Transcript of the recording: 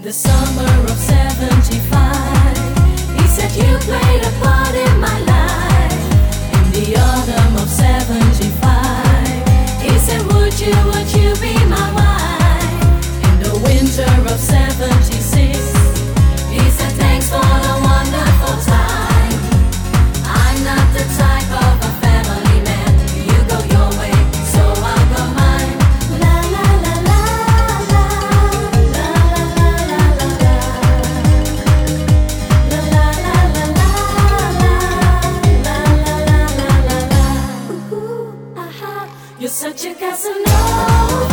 In the summer of 75, he said, You play. such a Casanova.